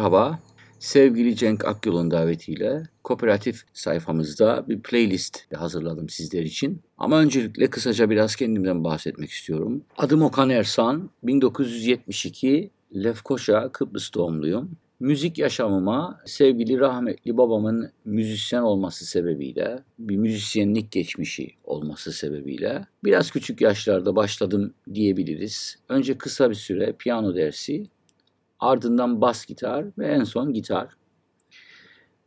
Merhaba, sevgili Cenk Akyol'un davetiyle kooperatif sayfamızda bir playlist hazırladım sizler için. Ama öncelikle kısaca biraz kendimden bahsetmek istiyorum. Adım Okan Ersan, 1972 Lefkoşa, Kıbrıs doğumluyum. Müzik yaşamıma sevgili rahmetli babamın müzisyen olması sebebiyle, bir müzisyenlik geçmişi olması sebebiyle biraz küçük yaşlarda başladım diyebiliriz. Önce kısa bir süre piyano dersi, ardından bas gitar ve en son gitar.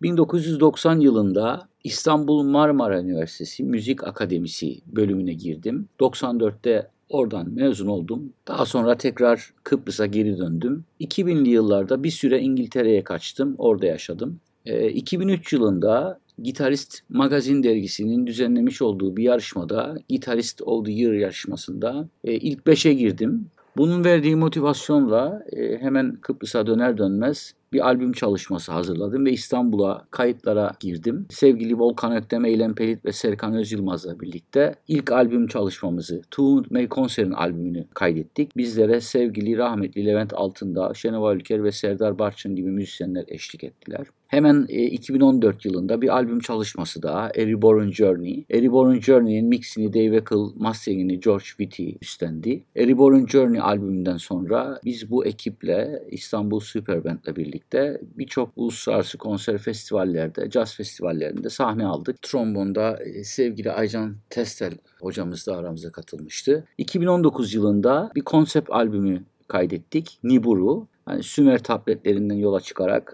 1990 yılında İstanbul Marmara Üniversitesi Müzik Akademisi bölümüne girdim. 94'te oradan mezun oldum. Daha sonra tekrar Kıbrıs'a geri döndüm. 2000'li yıllarda bir süre İngiltere'ye kaçtım. Orada yaşadım. E, 2003 yılında Gitarist Magazin dergisinin düzenlemiş olduğu bir yarışmada, Gitarist of the Year yarışmasında e, ilk 5'e girdim. Bunun verdiği motivasyonla e, hemen Kıbrıs'a döner dönmez bir albüm çalışması hazırladım ve İstanbul'a kayıtlara girdim. Sevgili Volkan Öktem, Eylem Pelit ve Serkan Özyılmaz'la birlikte ilk albüm çalışmamızı, Two May Konser'in albümünü kaydettik. Bizlere sevgili rahmetli Levent Altındağ, Şenova Ülker ve Serdar Barçın gibi müzisyenler eşlik ettiler. Hemen e, 2014 yılında bir albüm çalışması daha A Reborn Journey. A Reborn Journey'in mixini Dave Eccles, masteringini George Whitty üstlendi. A Reborn Journey albümünden sonra biz bu ekiple İstanbul Superband'le birlikte birçok uluslararası konser festivallerde, caz festivallerinde sahne aldık. Trombonda e, sevgili Aycan Testel hocamız da aramıza katılmıştı. 2019 yılında bir konsept albümü kaydettik. Niburu. Yani Sümer tabletlerinden yola çıkarak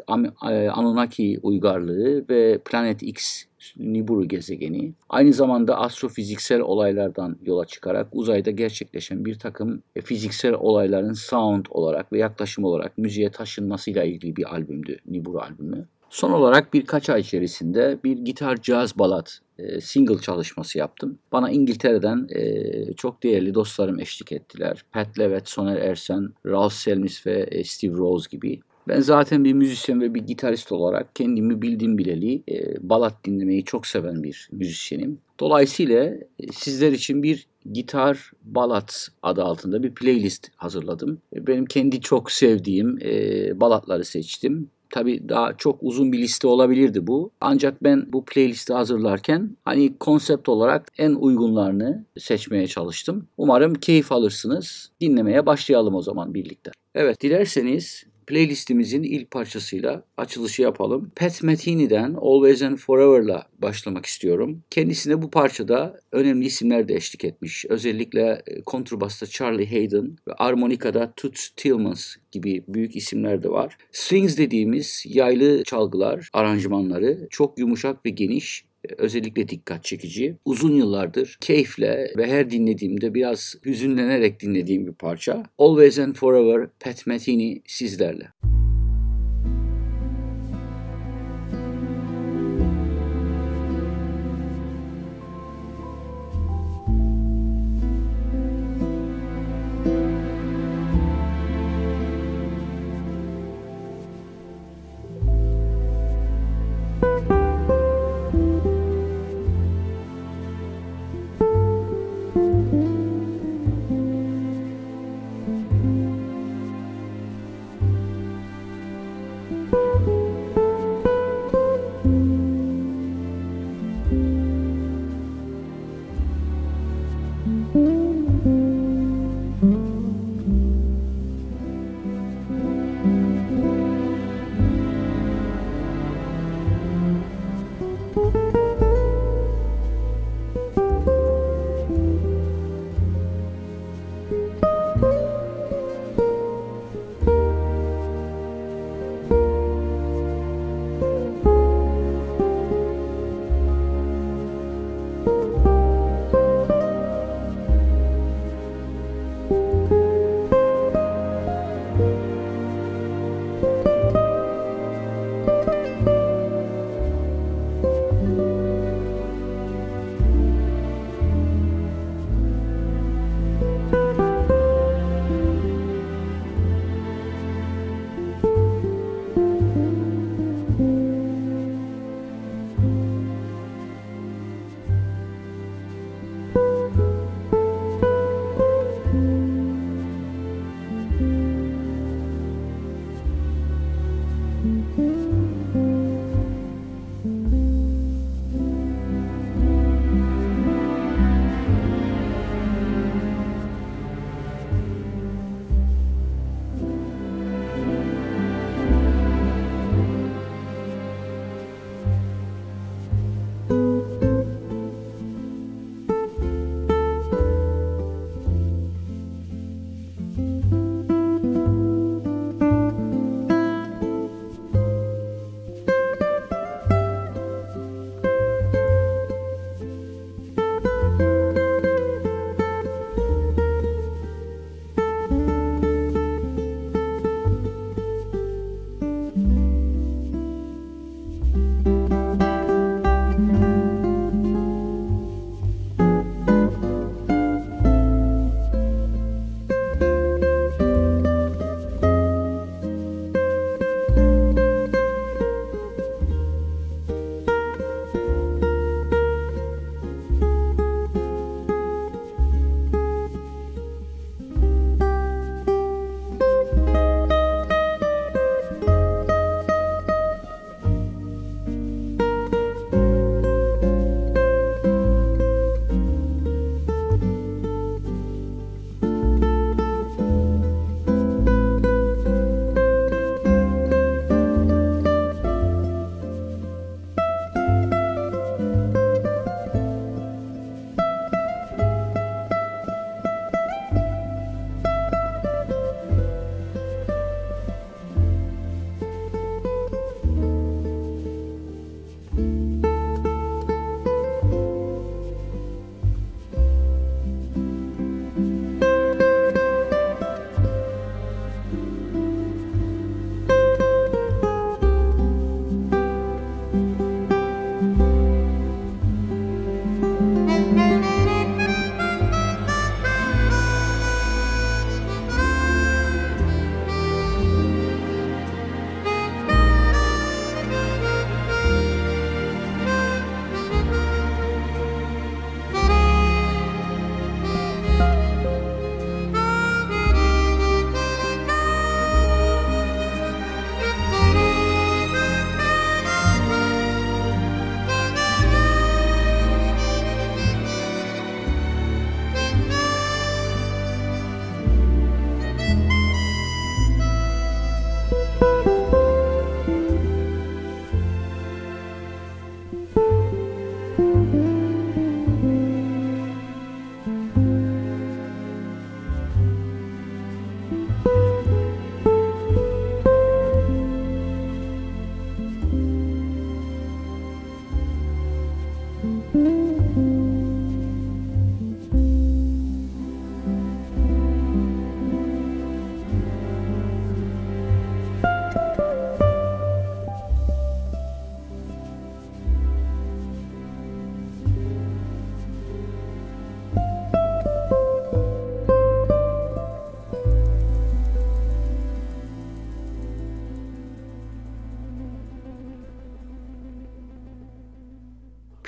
e, Anunnaki uygarlığı ve Planet X Nibiru gezegeni aynı zamanda astrofiziksel olaylardan yola çıkarak uzayda gerçekleşen bir takım e, fiziksel olayların sound olarak ve yaklaşım olarak müziğe taşınmasıyla ilgili bir albümdü Nibiru albümü. Son olarak birkaç ay içerisinde bir gitar caz balat e, single çalışması yaptım. Bana İngiltere'den e, çok değerli dostlarım eşlik ettiler. Pat Levitt, Soner Ersen, Ralph Selmis ve e, Steve Rose gibi. Ben zaten bir müzisyen ve bir gitarist olarak kendimi bildiğim bileli e, balat dinlemeyi çok seven bir müzisyenim. Dolayısıyla e, sizler için bir gitar balat adı altında bir playlist hazırladım. Benim kendi çok sevdiğim e, balatları seçtim. Tabi daha çok uzun bir liste olabilirdi bu. Ancak ben bu playlisti hazırlarken hani konsept olarak en uygunlarını seçmeye çalıştım. Umarım keyif alırsınız. Dinlemeye başlayalım o zaman birlikte. Evet dilerseniz playlistimizin ilk parçasıyla açılışı yapalım. Pat Metheny'den Always and Forever'la başlamak istiyorum. Kendisine bu parçada önemli isimler de eşlik etmiş. Özellikle e, kontrbasta Charlie Hayden ve armonikada Toots Tillmans gibi büyük isimler de var. Strings dediğimiz yaylı çalgılar, aranjmanları çok yumuşak ve geniş özellikle dikkat çekici. Uzun yıllardır keyifle ve her dinlediğimde biraz hüzünlenerek dinlediğim bir parça. Always and Forever Pat Metheny sizlerle.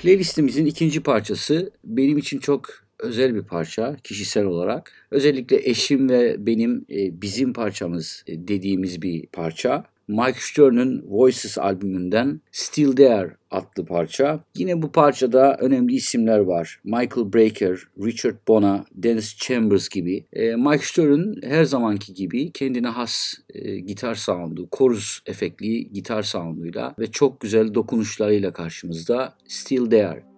Playlistimizin ikinci parçası benim için çok özel bir parça kişisel olarak. Özellikle eşim ve benim e, bizim parçamız e, dediğimiz bir parça. Mike Stern'ın Voices albümünden Still There adlı parça. Yine bu parçada önemli isimler var. Michael Brecker, Richard Bona, Dennis Chambers gibi. E, Mike Stern her zamanki gibi kendine has e, gitar soundu, chorus efektli gitar sounduyla ve çok güzel dokunuşlarıyla karşımızda Still There.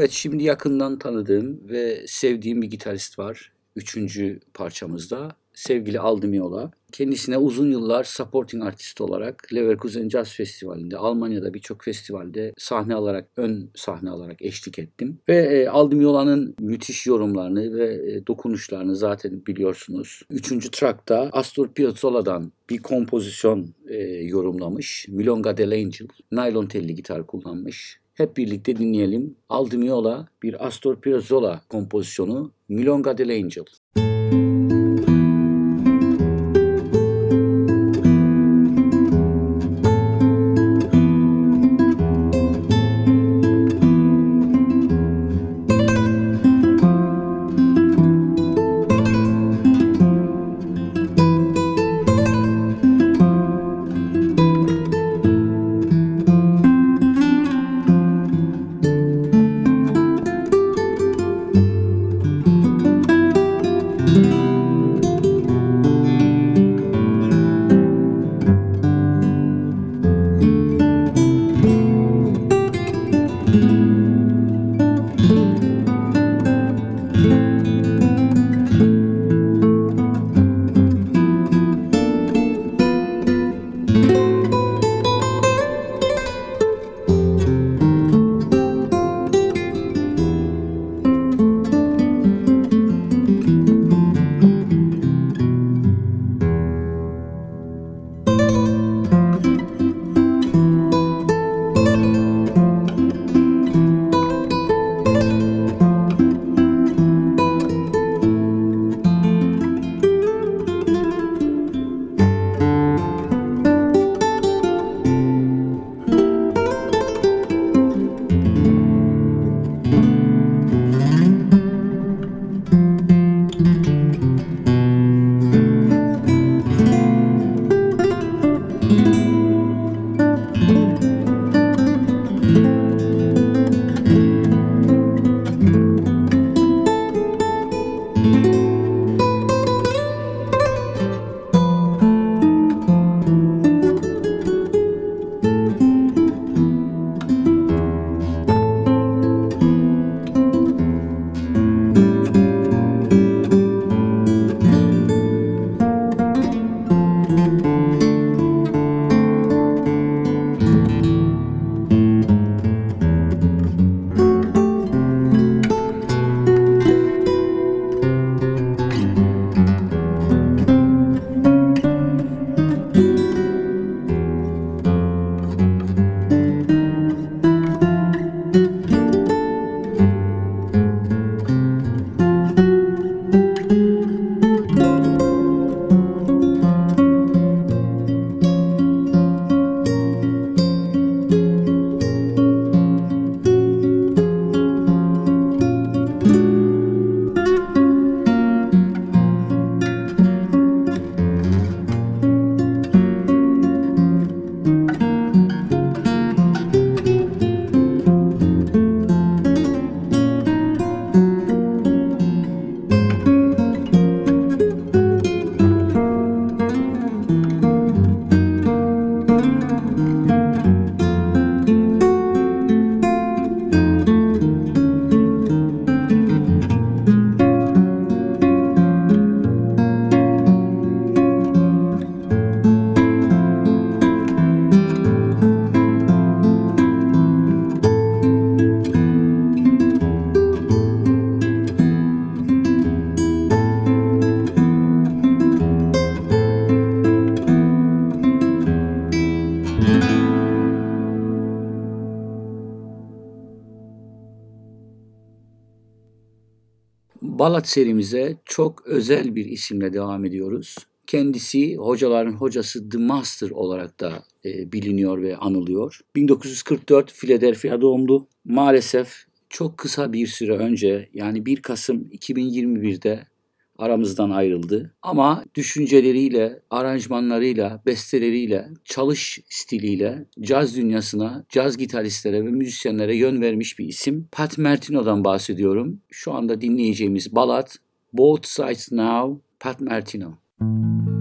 Evet şimdi yakından tanıdığım ve sevdiğim bir gitarist var. Üçüncü parçamızda sevgili Aldimiola. Kendisine uzun yıllar supporting artist olarak Leverkusen Jazz Festivali'nde, Almanya'da birçok festivalde sahne alarak, ön sahne alarak eşlik ettim. Ve e, Aldimiola'nın müthiş yorumlarını ve e, dokunuşlarını zaten biliyorsunuz. Üçüncü trackta Astor Piazzolla'dan bir kompozisyon e, yorumlamış. Milonga del Angel. Naylon telli gitar kullanmış. Hep birlikte dinleyelim. Aldimiola bir Astor Piazzolla kompozisyonu Milonga del Angel. Balat serimize çok özel bir isimle devam ediyoruz. Kendisi hocaların hocası The Master olarak da e, biliniyor ve anılıyor. 1944 Philadelphia doğumlu. Maalesef çok kısa bir süre önce yani 1 Kasım 2021'de aramızdan ayrıldı. Ama düşünceleriyle, aranjmanlarıyla, besteleriyle, çalış stiliyle caz dünyasına, caz gitaristlere ve müzisyenlere yön vermiş bir isim. Pat Martino'dan bahsediyorum. Şu anda dinleyeceğimiz balat Both Sides Now, Pat Martino. Müzik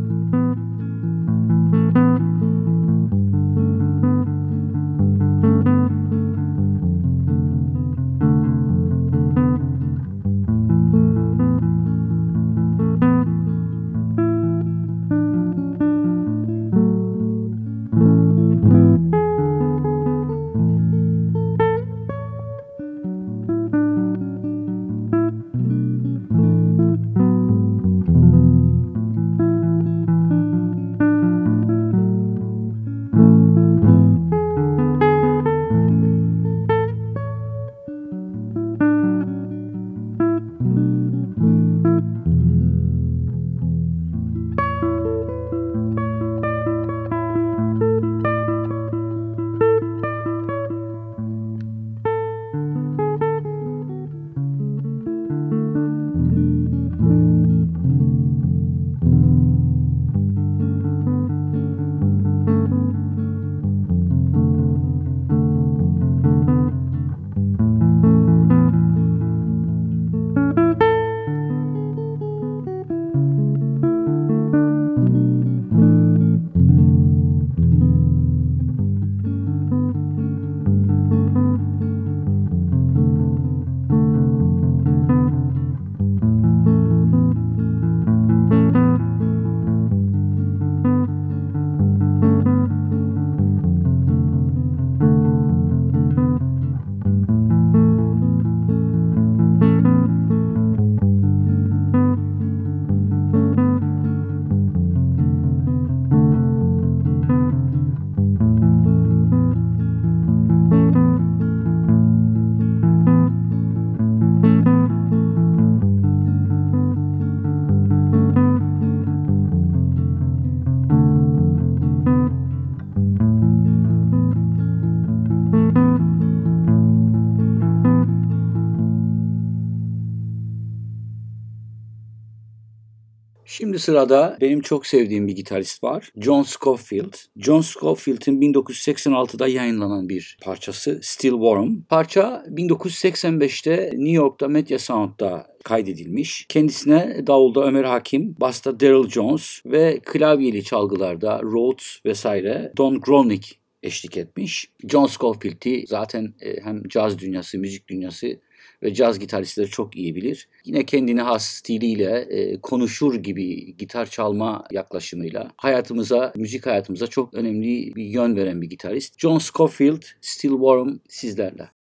sırada benim çok sevdiğim bir gitarist var. John Scofield. John Scofield'in 1986'da yayınlanan bir parçası Still Warm. Parça 1985'te New York'ta Media Sound'da kaydedilmiş. Kendisine davulda Ömer Hakim, basta Daryl Jones ve klavyeli çalgılarda Rhodes vesaire Don Gronick eşlik etmiş. John Scofield'i zaten e, hem caz dünyası, müzik dünyası ve caz gitaristleri çok iyi bilir. Yine kendine has stiliyle e, konuşur gibi gitar çalma yaklaşımıyla hayatımıza, müzik hayatımıza çok önemli bir yön veren bir gitarist. John Scofield, Still Warm sizlerle.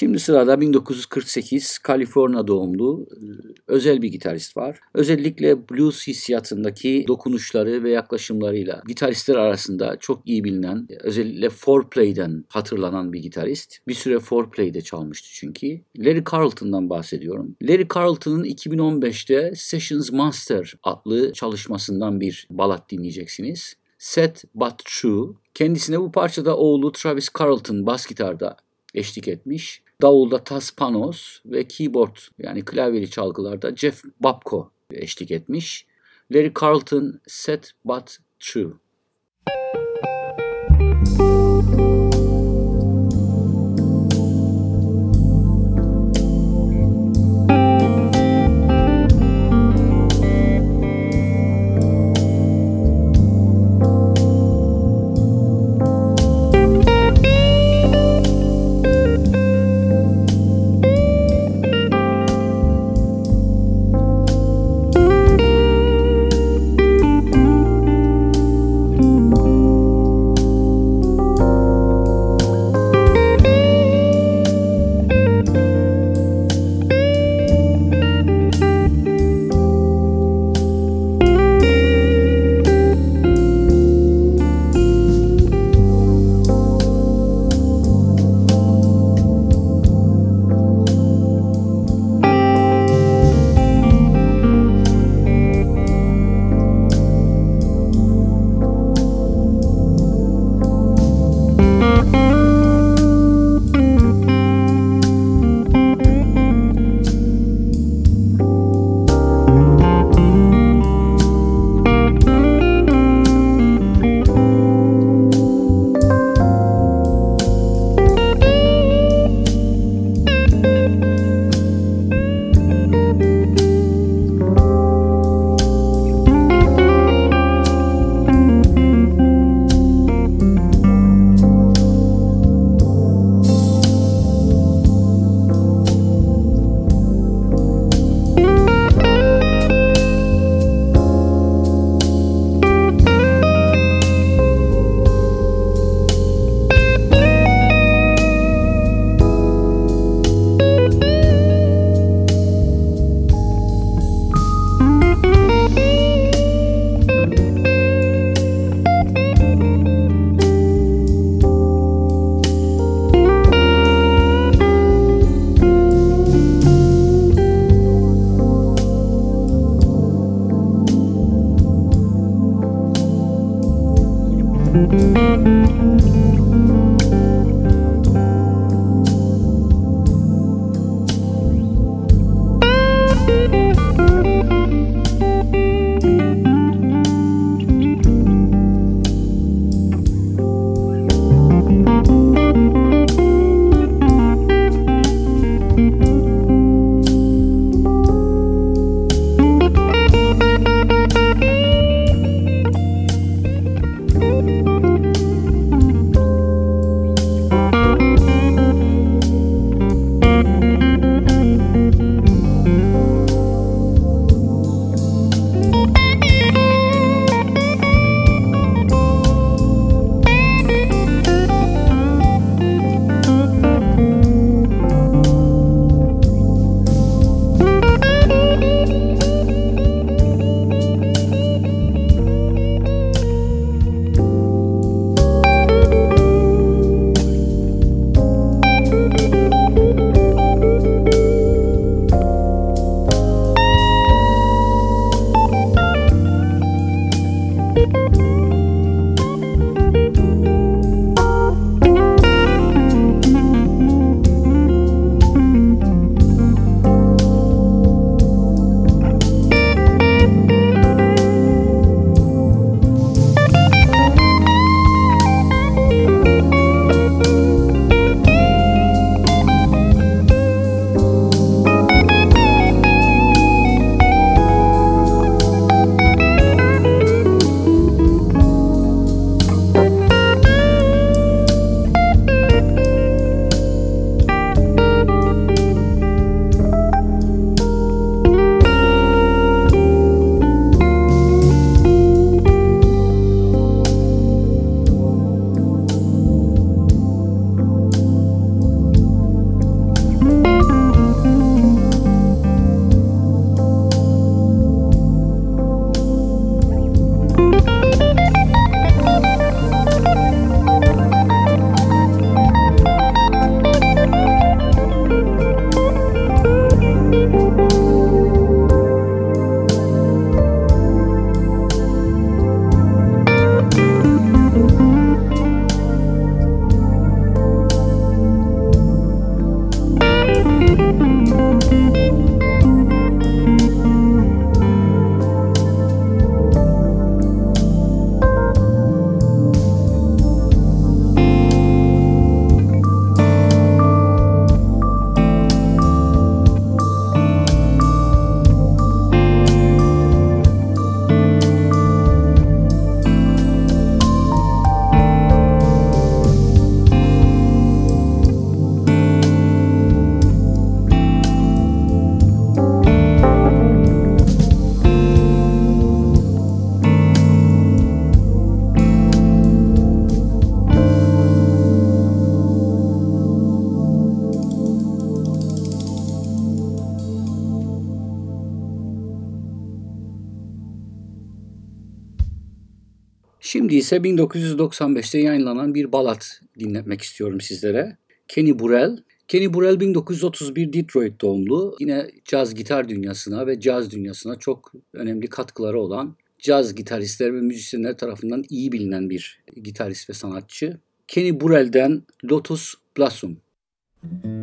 Şimdi sırada 1948 Kaliforniya doğumlu e, özel bir gitarist var. Özellikle blues hissiyatındaki dokunuşları ve yaklaşımlarıyla gitaristler arasında çok iyi bilinen, özellikle Fourplay'den hatırlanan bir gitarist. Bir süre Fourplay'de çalmıştı çünkü. Larry Carlton'dan bahsediyorum. Larry Carlton'ın 2015'te Sessions Master adlı çalışmasından bir balat dinleyeceksiniz. Set But True. Kendisine bu parçada oğlu Travis Carlton bas gitarda eşlik etmiş. Davulda Tas Panos ve keyboard yani klavyeli çalgılarda Jeff Babko eşlik etmiş. Larry Carlton Set But True. Şimdi ise 1995'te yayınlanan bir balat dinletmek istiyorum sizlere. Kenny Burrell. Kenny Burrell 1931 Detroit doğumlu. Yine caz gitar dünyasına ve caz dünyasına çok önemli katkıları olan caz gitaristler ve müzisyenler tarafından iyi bilinen bir gitarist ve sanatçı. Kenny Burrell'den Lotus Blossom. Müzik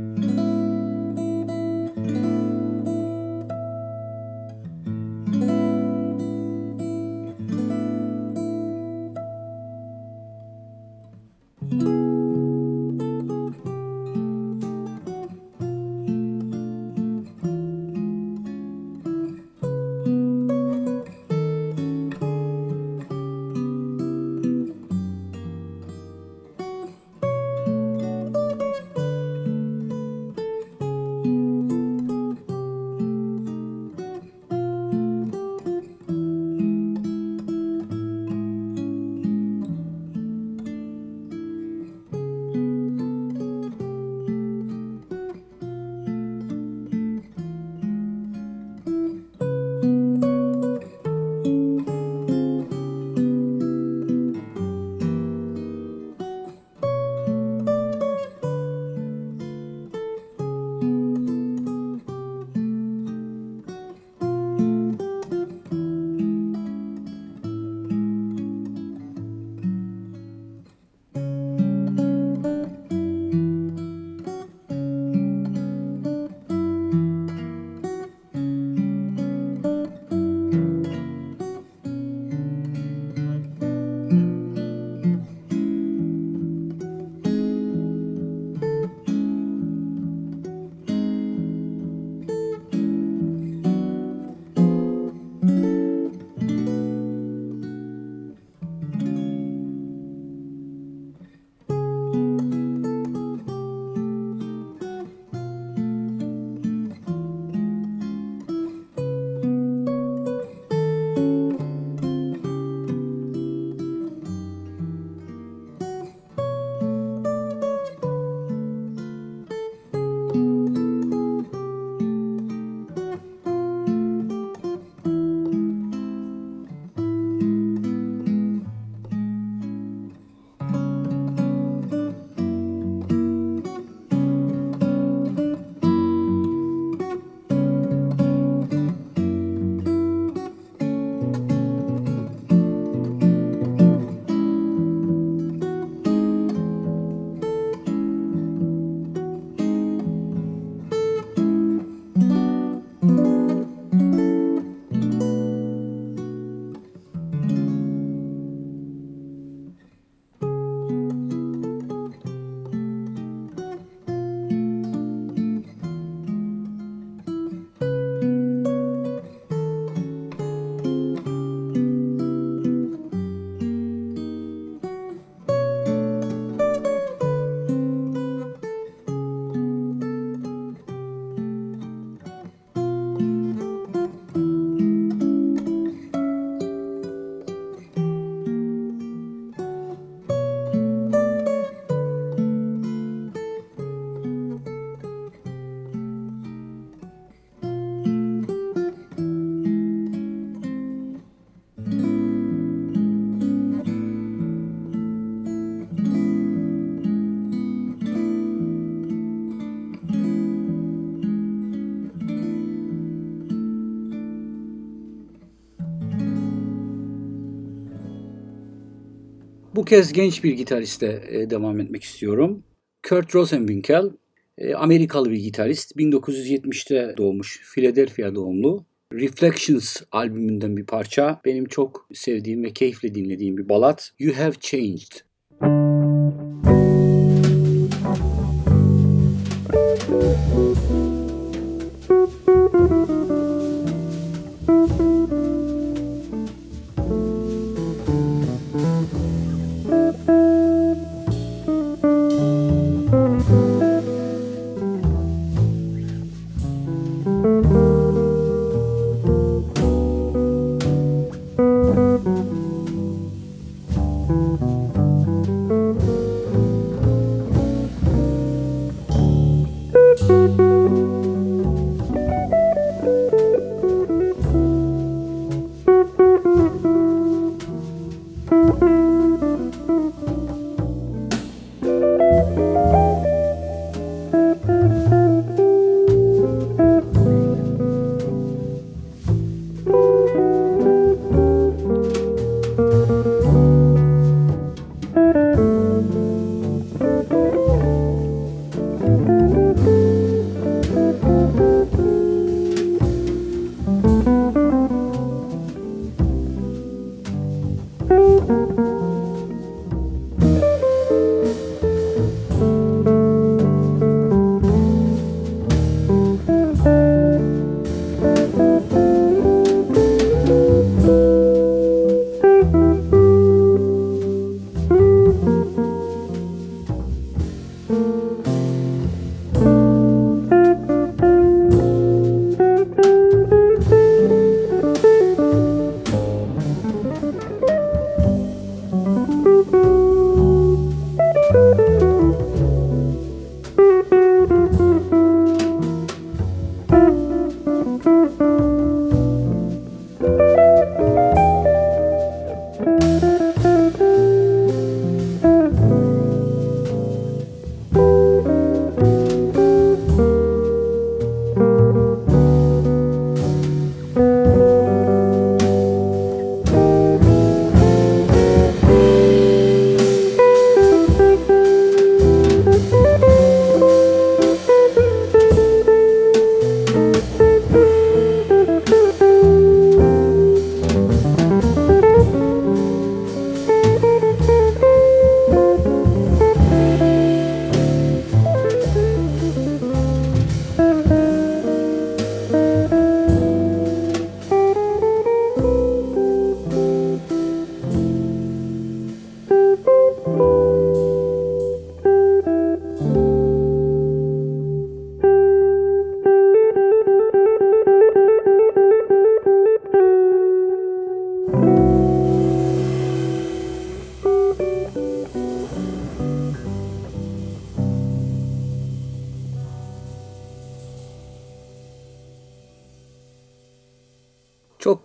kez genç bir gitariste e, devam etmek istiyorum. Kurt Rosenwinkel, e, Amerikalı bir gitarist. 1970'te doğmuş, Philadelphia doğumlu. Reflections albümünden bir parça. Benim çok sevdiğim ve keyifle dinlediğim bir balat. You Have Changed.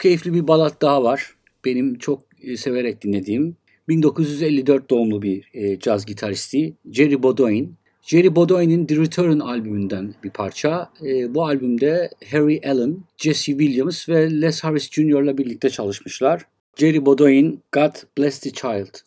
Keyifli bir balat daha var. Benim çok e, severek dinlediğim. 1954 doğumlu bir e, caz gitaristi Jerry Bodoin. Jerry Bodoin'in The Return albümünden bir parça. E, bu albümde Harry Allen, Jesse Williams ve Les Harris Jr. ile birlikte çalışmışlar. Jerry Bodoin, God Bless the Child.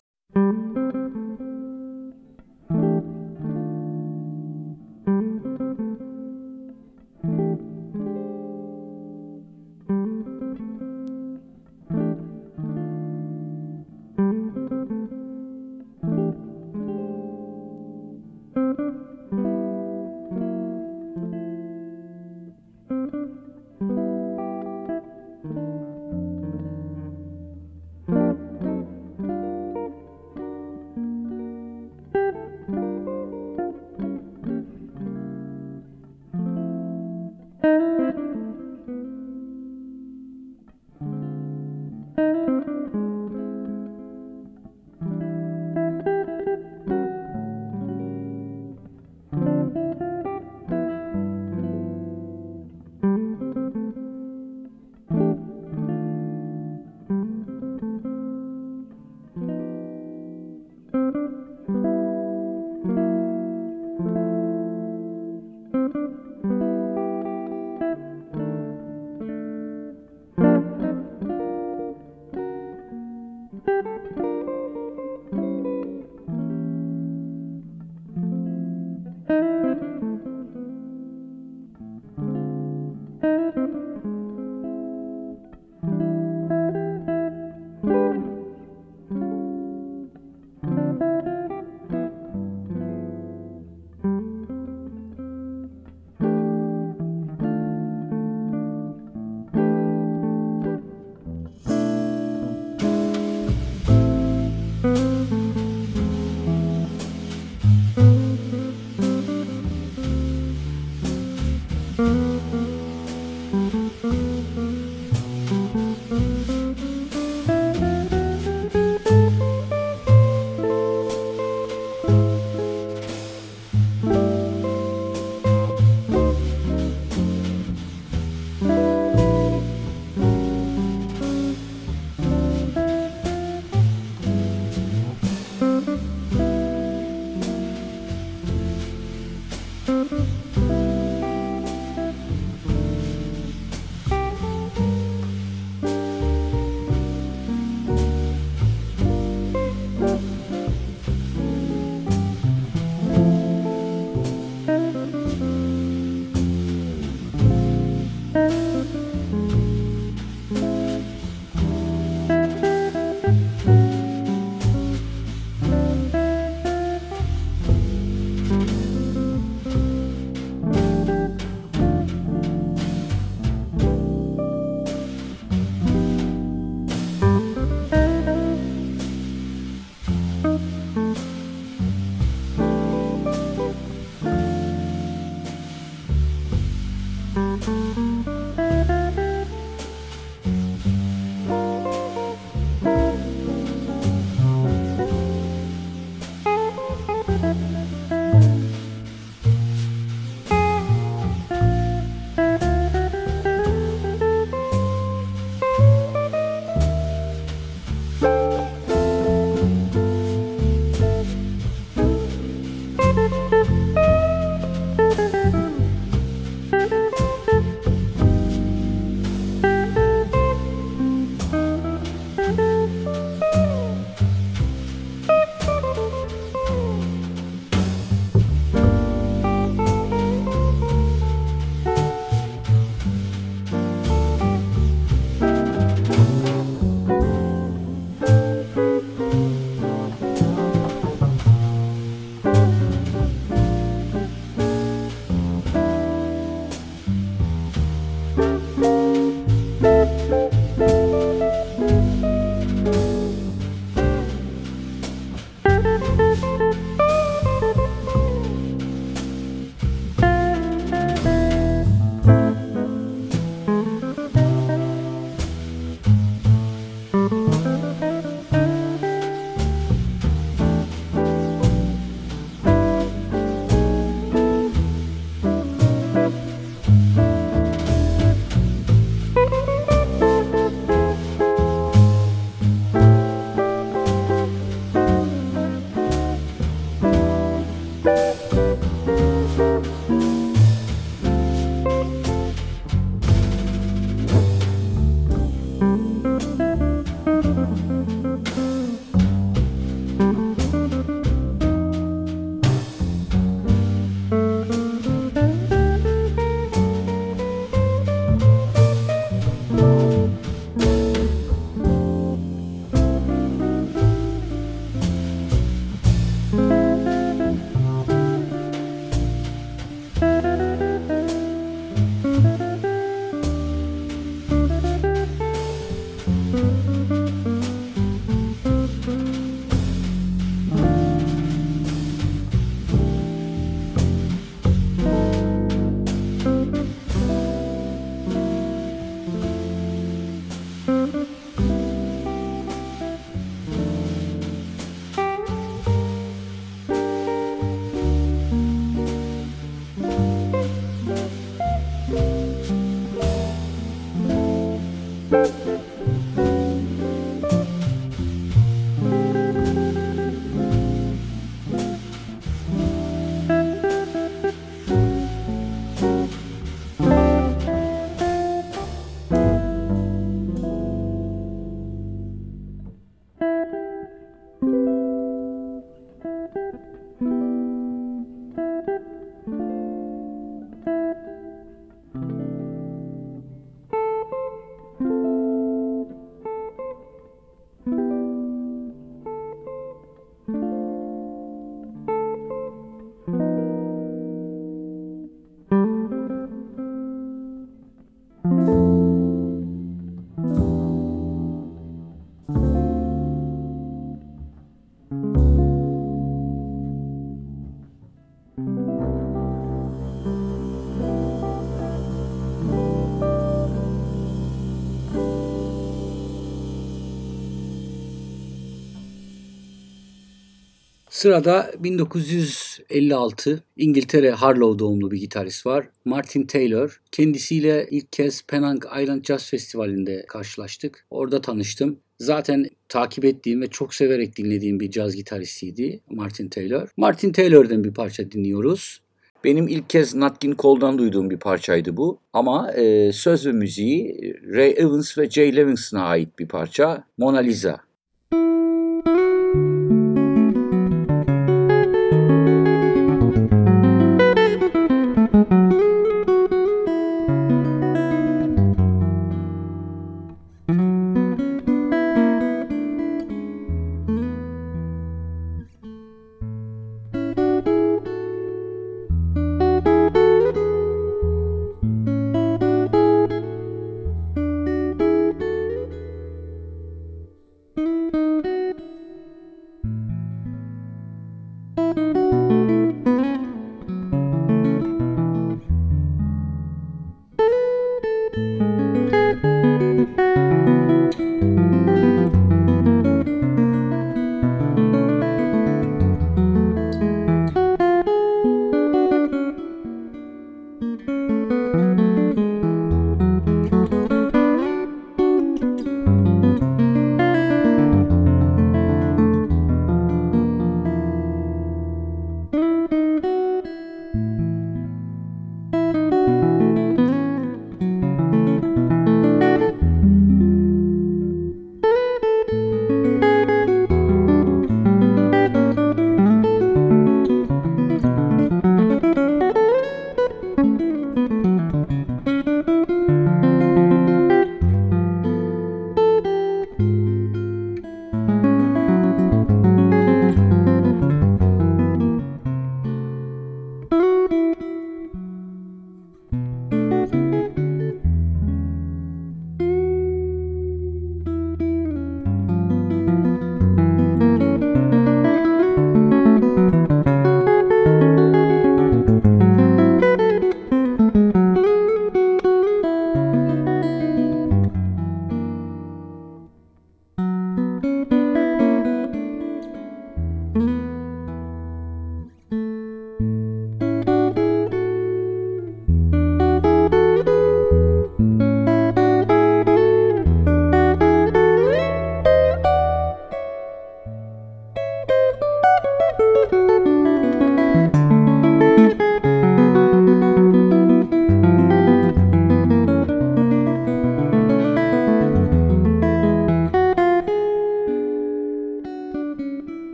Sırada 1956 İngiltere Harlow doğumlu bir gitarist var. Martin Taylor. Kendisiyle ilk kez Penang Island Jazz Festivali'nde karşılaştık. Orada tanıştım. Zaten takip ettiğim ve çok severek dinlediğim bir caz gitaristiydi Martin Taylor. Martin Taylor'dan bir parça dinliyoruz. Benim ilk kez Nat King Cole'dan duyduğum bir parçaydı bu. Ama e, söz ve müziği Ray Evans ve Jay Livingston'a ait bir parça. Mona Lisa.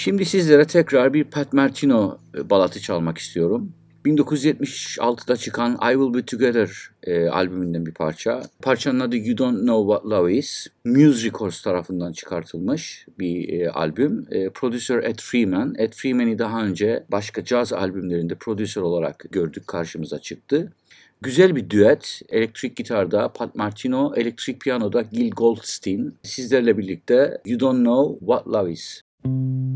Şimdi sizlere tekrar bir Pat Martino e, balatı çalmak istiyorum. 1976'da çıkan I Will Be Together e, albümünden bir parça. Parçanın adı You Don't Know What Love Is. Muse Records tarafından çıkartılmış bir e, albüm. E, prodüser Ed Freeman. Ed Freeman'i daha önce başka caz albümlerinde prodüser olarak gördük karşımıza çıktı. Güzel bir düet. Elektrik gitarda Pat Martino, elektrik piyanoda Gil Goldstein. Sizlerle birlikte You Don't Know What Love Is. Müzik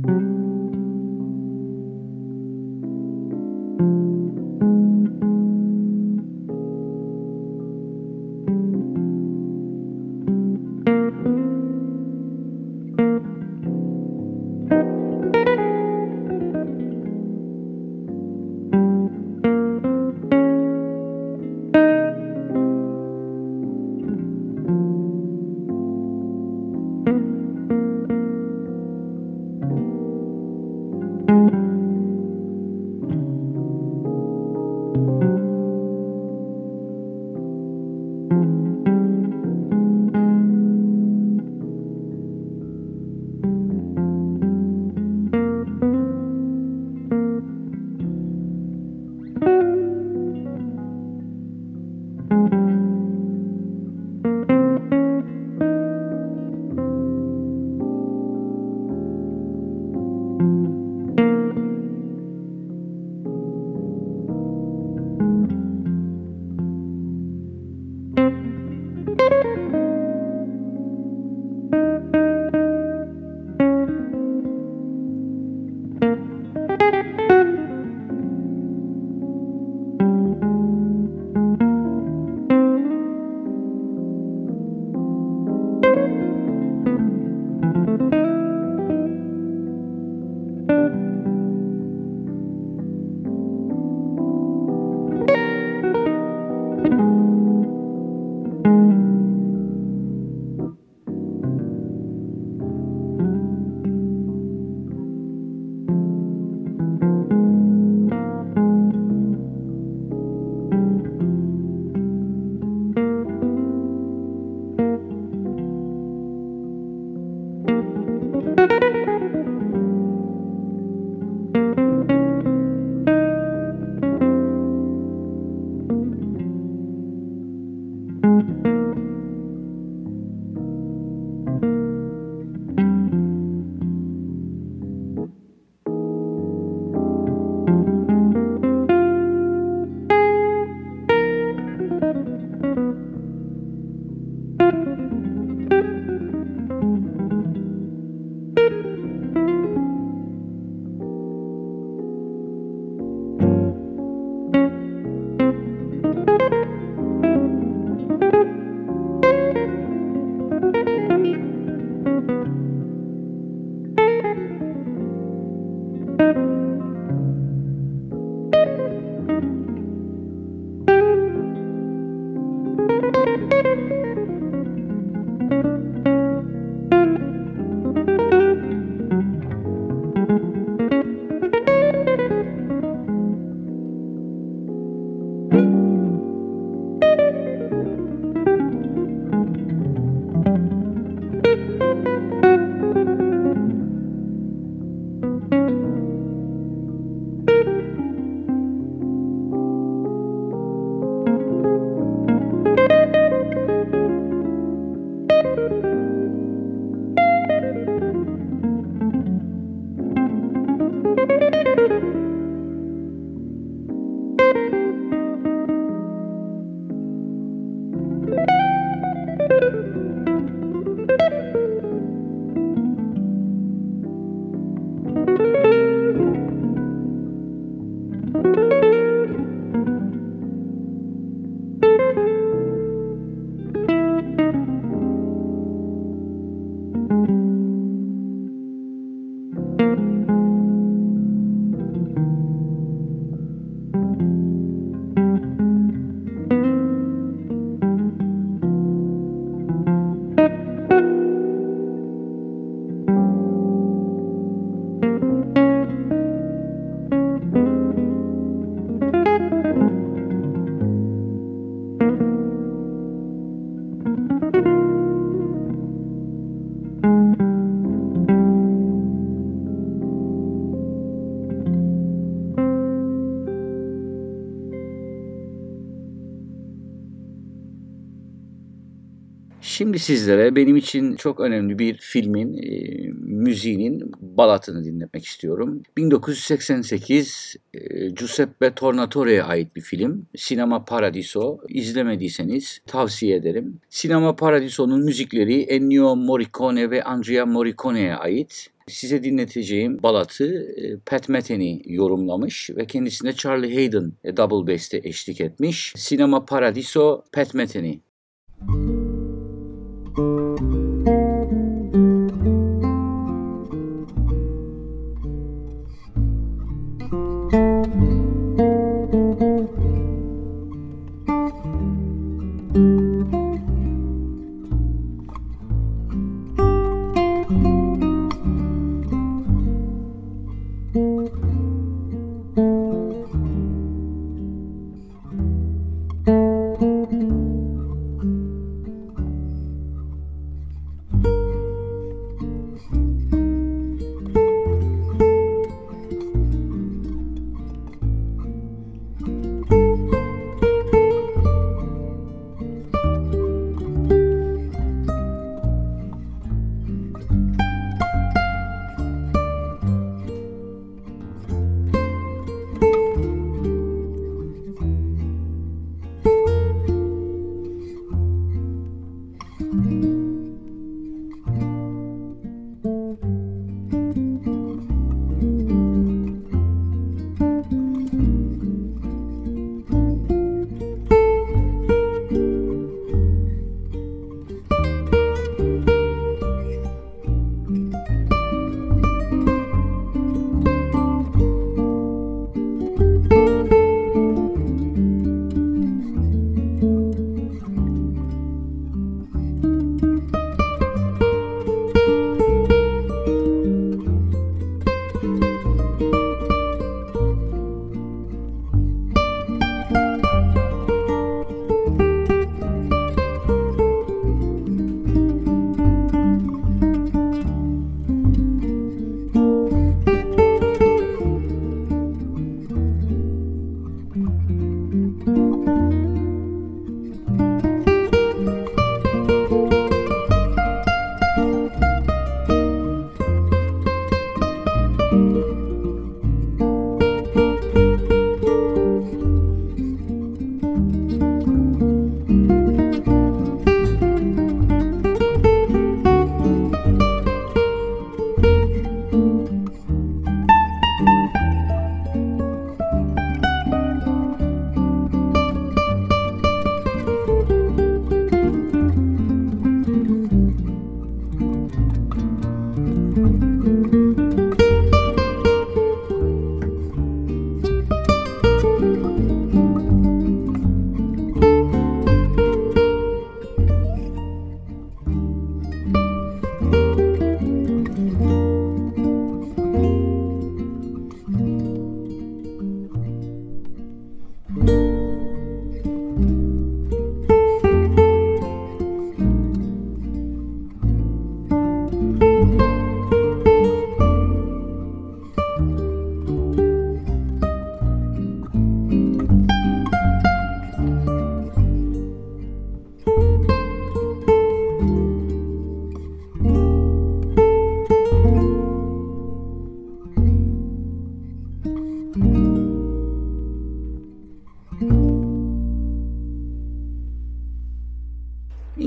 Şimdi sizlere benim için çok önemli bir filmin e, müziğinin balatını dinletmek istiyorum. 1988 e, Giuseppe Tornatore'ye ait bir film. Sinema Paradiso. İzlemediyseniz tavsiye ederim. Sinema Paradiso'nun müzikleri Ennio Morricone ve Andrea Morricone'ye ait. Size dinleteceğim balatı e, Pat Metheny yorumlamış ve kendisine Charlie Hayden double bass'te eşlik etmiş. Sinema Paradiso Pat Metheny.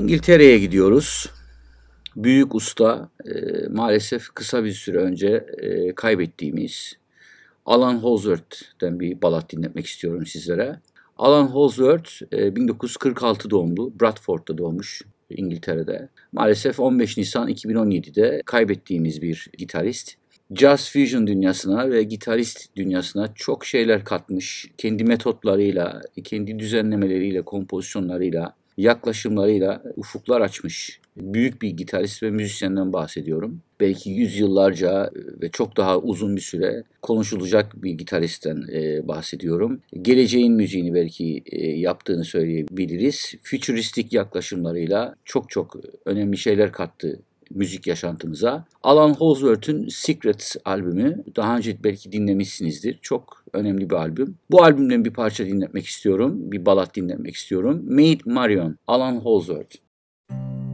İngiltere'ye gidiyoruz. Büyük usta e, maalesef kısa bir süre önce e, kaybettiğimiz Alan Holdsworth'ten bir balat dinletmek istiyorum sizlere. Alan Holdsworth e, 1946 doğumlu, Bradford'da doğmuş İngiltere'de. Maalesef 15 Nisan 2017'de kaybettiğimiz bir gitarist. Jazz fusion dünyasına ve gitarist dünyasına çok şeyler katmış. Kendi metotlarıyla, kendi düzenlemeleriyle, kompozisyonlarıyla yaklaşımlarıyla ufuklar açmış büyük bir gitarist ve müzisyenden bahsediyorum. Belki yüzyıllarca ve çok daha uzun bir süre konuşulacak bir gitaristten e, bahsediyorum. Geleceğin müziğini belki e, yaptığını söyleyebiliriz. Futuristik yaklaşımlarıyla çok çok önemli şeyler kattı müzik yaşantımıza. Alan Holdsworth'un Secrets albümü daha önce belki dinlemişsinizdir. Çok önemli bir albüm. Bu albümden bir parça dinletmek istiyorum. Bir balat dinletmek istiyorum. Maid Marion, Alan Holdsworth. Müzik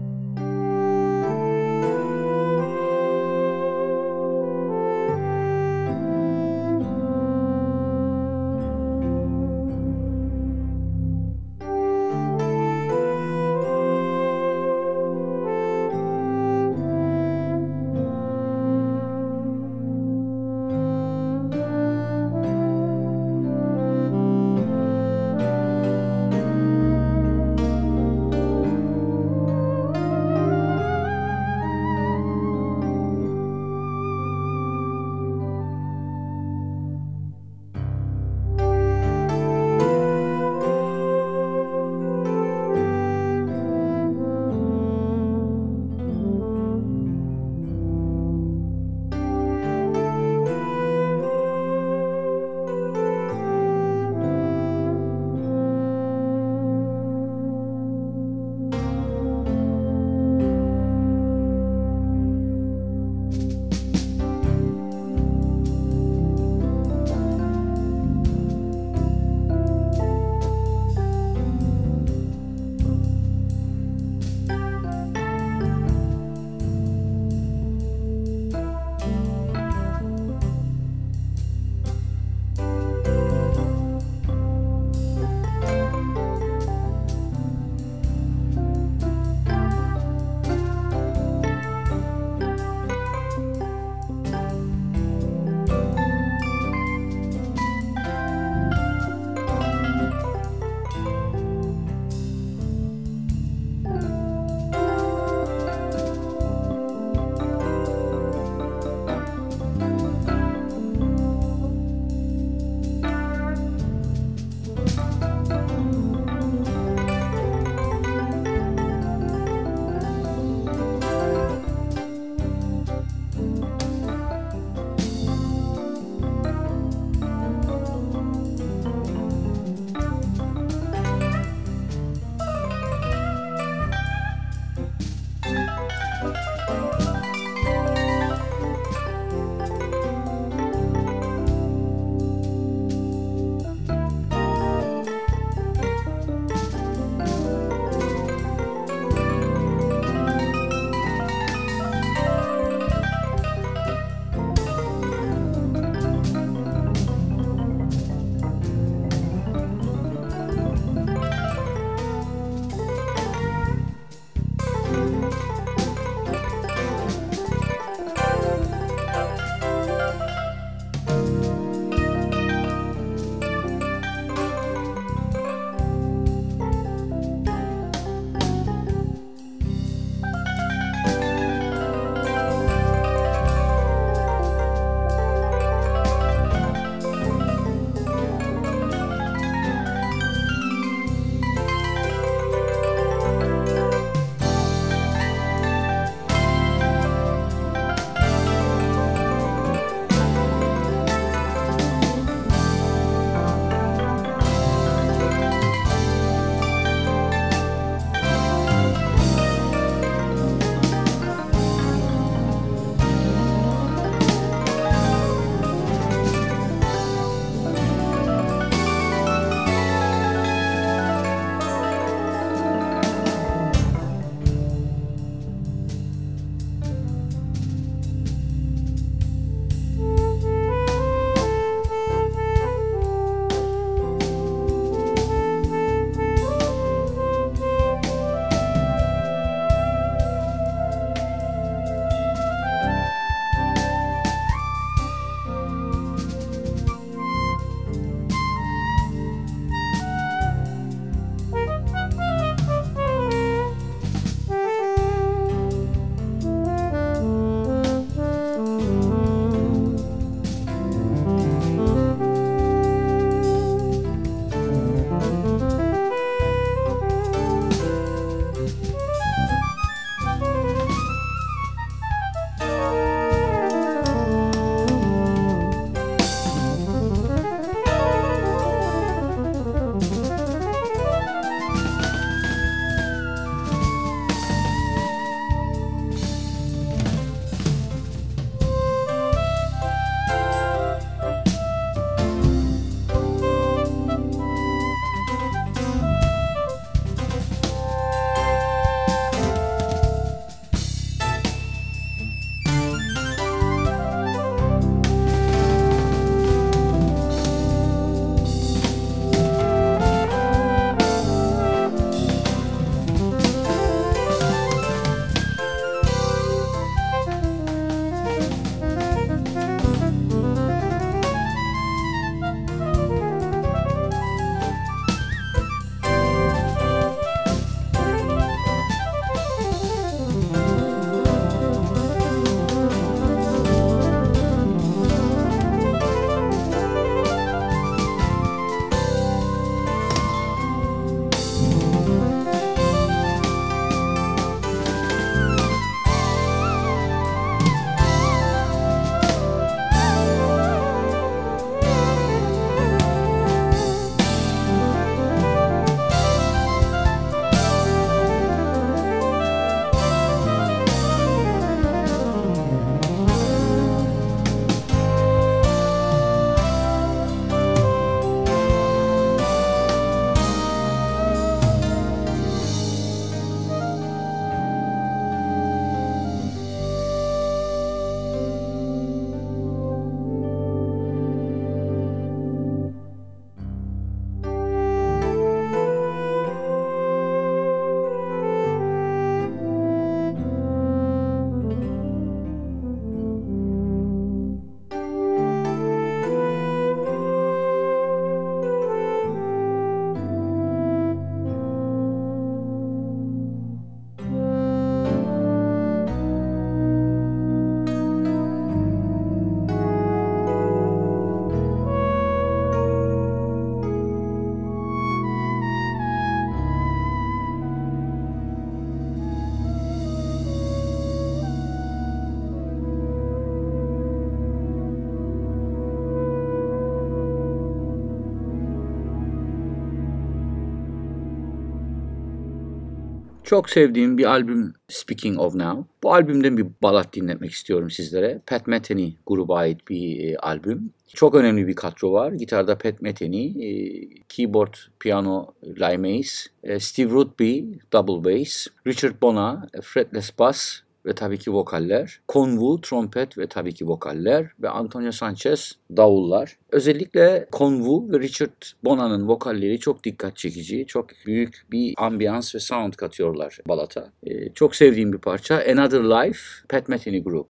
Çok sevdiğim bir albüm Speaking of Now. Bu albümden bir balat dinletmek istiyorum sizlere. Pat Metheny gruba ait bir e, albüm. Çok önemli bir kadro var. Gitarda Pat Metheny, e, keyboard, piyano, Lyle Mays, e, Steve Rutby, double bass, Richard Bona, fretless bass ve tabii ki vokaller, Conwu, trompet ve tabii ki vokaller ve Antonio Sanchez davullar. Özellikle Conwu ve Richard Bona'nın vokalleri çok dikkat çekici, çok büyük bir ambiyans ve sound katıyorlar balata. Ee, çok sevdiğim bir parça. Another Life, Pat Metheny Group.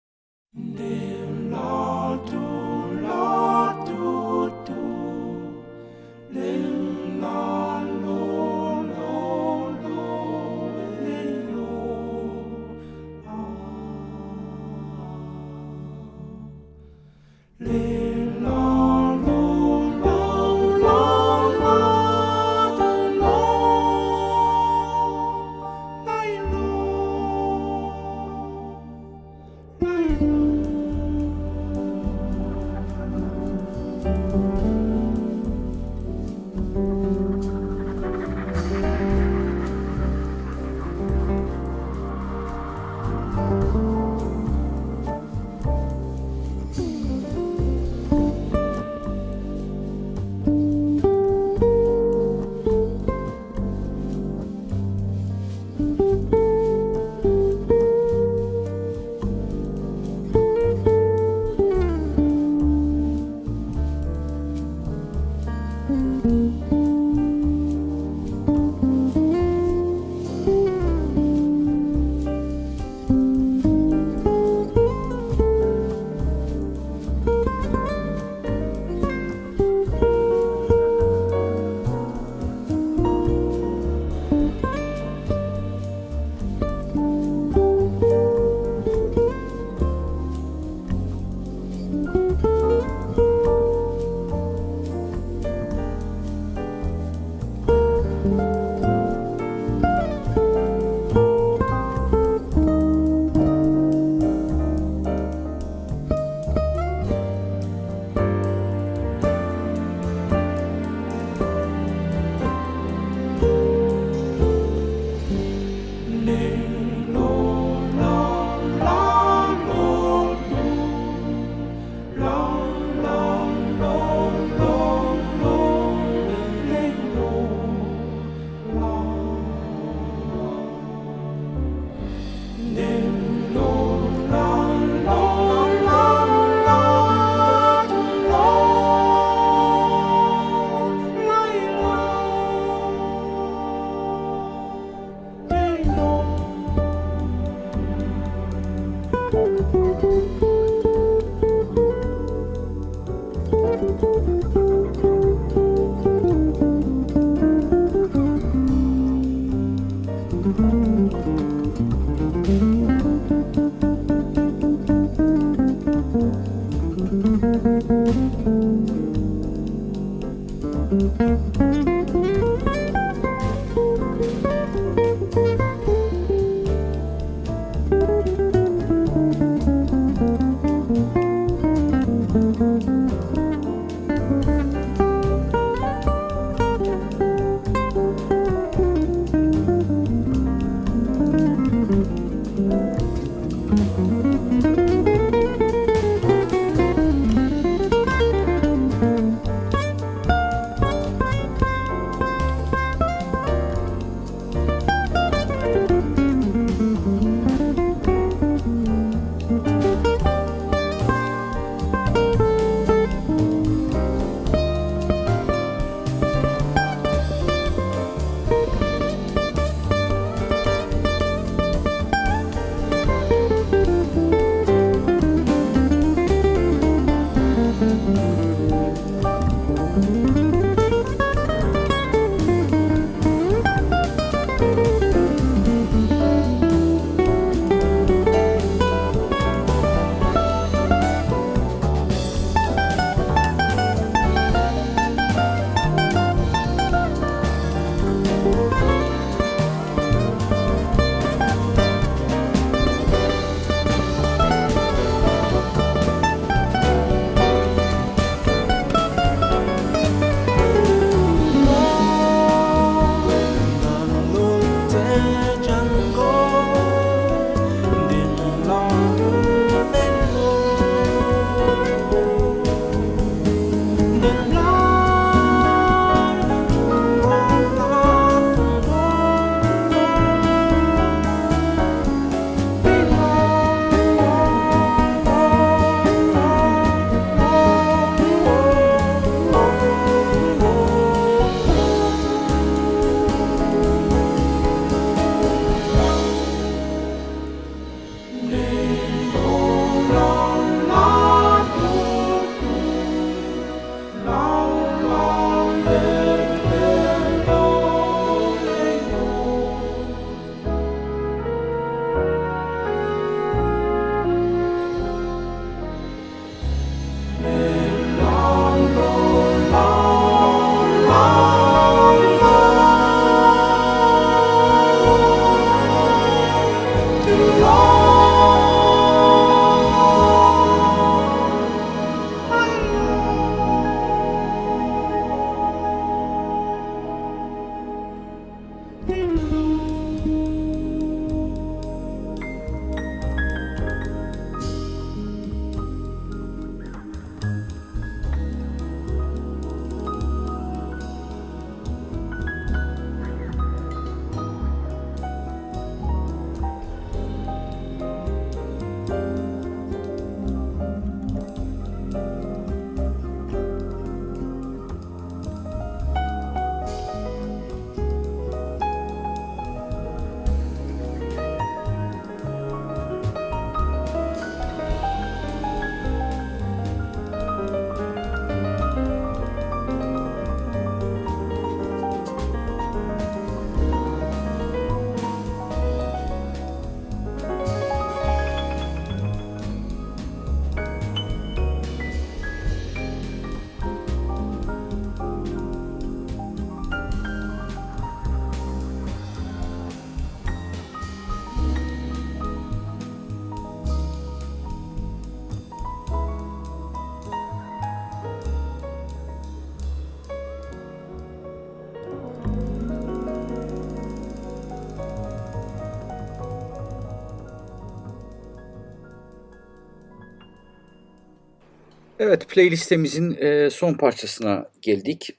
Evet, playlistemizin e, son parçasına geldik.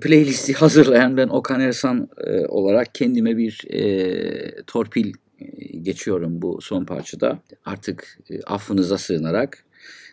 Playlisti hazırlayan ben Okan Ersan e, olarak kendime bir e, torpil e, geçiyorum bu son parçada. Artık e, affınıza sığınarak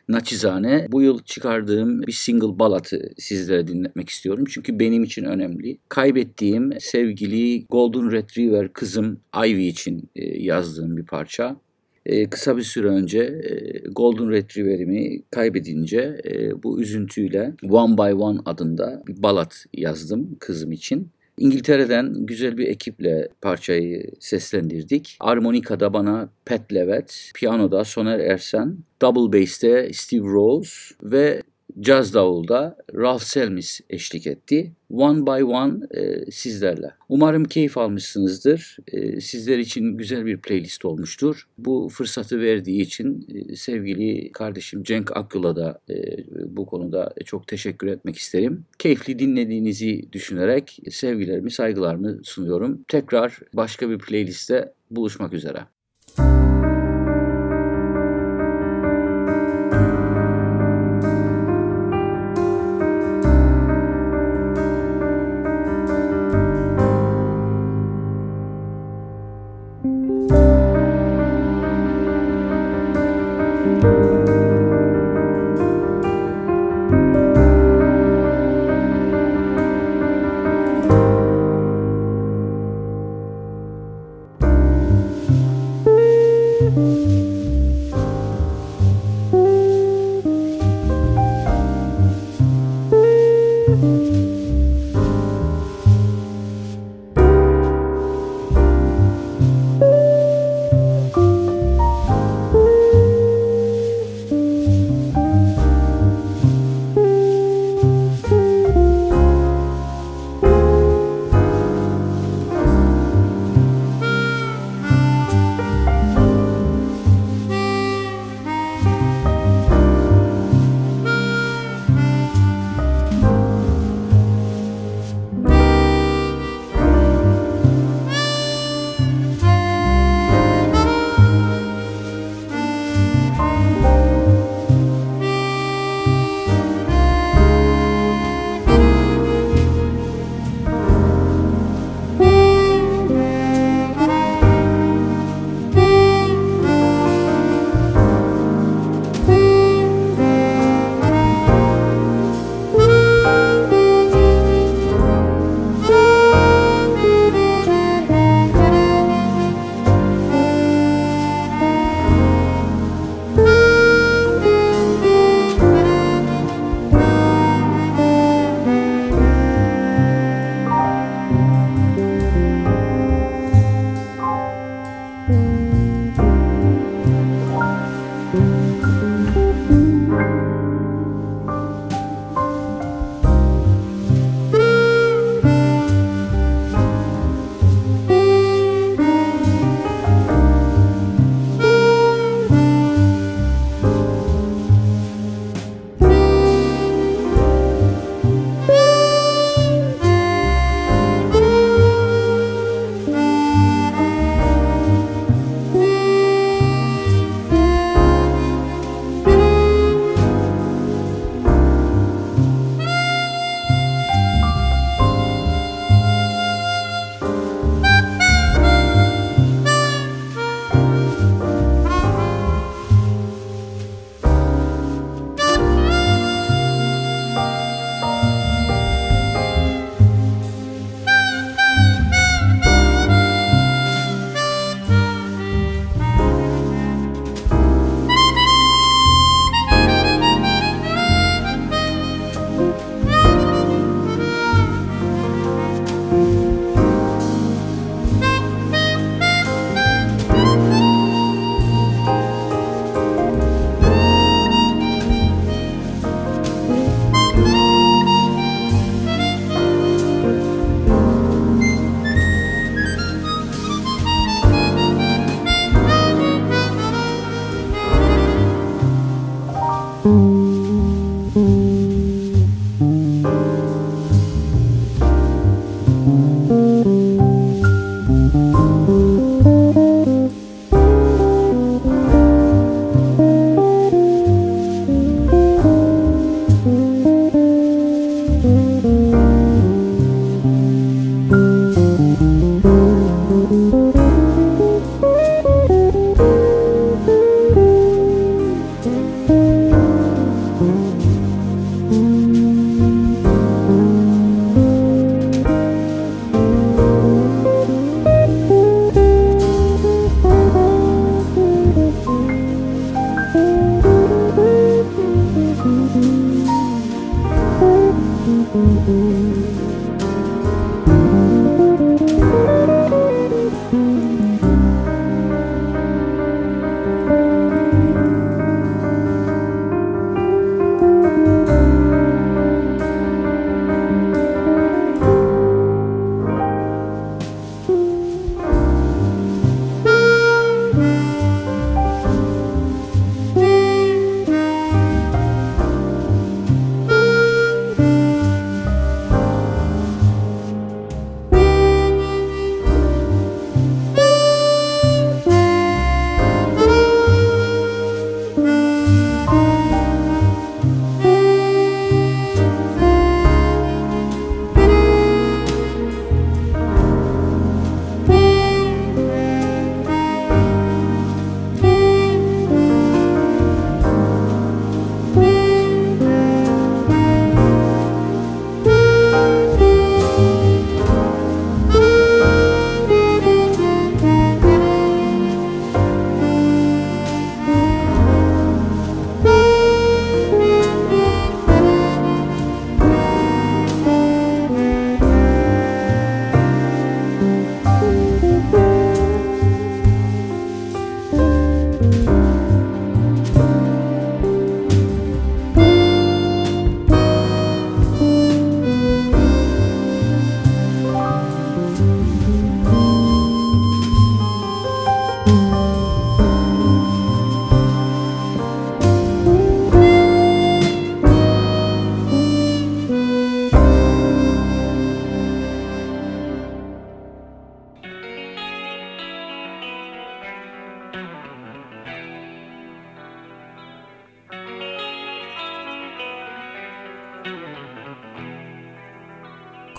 naçizane bu yıl çıkardığım bir single balatı sizlere dinletmek istiyorum. Çünkü benim için önemli. Kaybettiğim sevgili Golden Retriever kızım Ivy için e, yazdığım bir parça. Ee, kısa bir süre önce e, Golden Retriever'imi kaybedince e, bu üzüntüyle One by One adında bir balat yazdım kızım için. İngiltere'den güzel bir ekiple parçayı seslendirdik. Armonika'da bana Pat Levet, piyanoda Soner Ersen, double bass'te Steve Rose ve Caz Davul'da Ralph Selmis eşlik etti. One by One e, sizlerle. Umarım keyif almışsınızdır. E, sizler için güzel bir playlist olmuştur. Bu fırsatı verdiği için e, sevgili kardeşim Cenk Akgül'a da e, bu konuda çok teşekkür etmek isterim. Keyifli dinlediğinizi düşünerek sevgilerimi, saygılarımı sunuyorum. Tekrar başka bir playlistte buluşmak üzere.